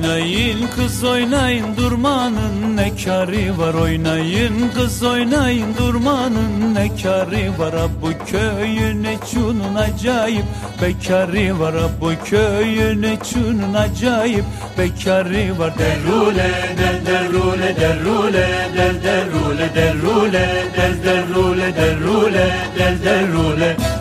Oynayın kız oynayın durmanın ne kârı var? Oynayın kız oynayın durmanın ne kârı var? Bu köyün çunun acayip bekarı var. Bu köyün çunun acayip bekarı var. Derule del derule derule del derule derule del derule derule del derule. Oy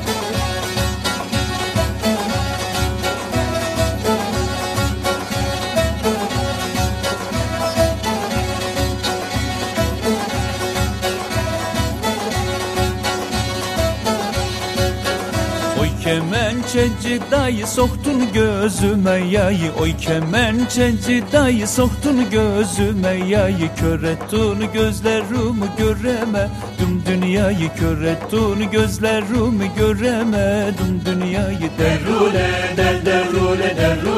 kemençeci dayı soktun gözüme yayı. Oy kemençeci dayı soktun gözüme yayı. Kör ettin gözlerimi göremedim dünyayı Kör ettin gözlerimi göremedim dünyayı Derule del derule derule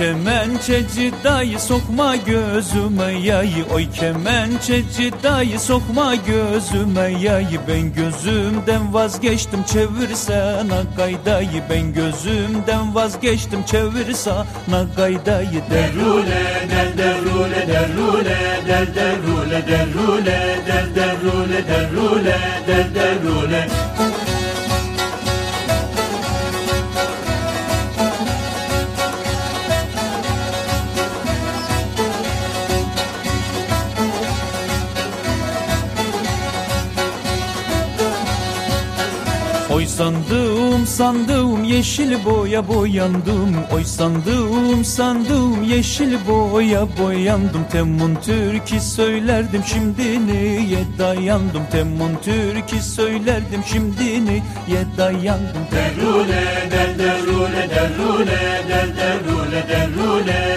kemençeci dayı sokma gözüme yayı Oy kemençeci dayı sokma gözüme yayı Ben gözümden vazgeçtim çevirsene gaydayı. Ben gözümden vazgeçtim çevirsene gaydayı. Derule del derule derule del derule derule del derule derule Oy sandım sandım yeşil boya boyandım. Oy sandım sandım yeşil boya boyandım. Temun türkü söylerdim şimdi niye dayandım? Temun türkü söylerdim şimdi niye dayandım? Derule del derule derule del derule derule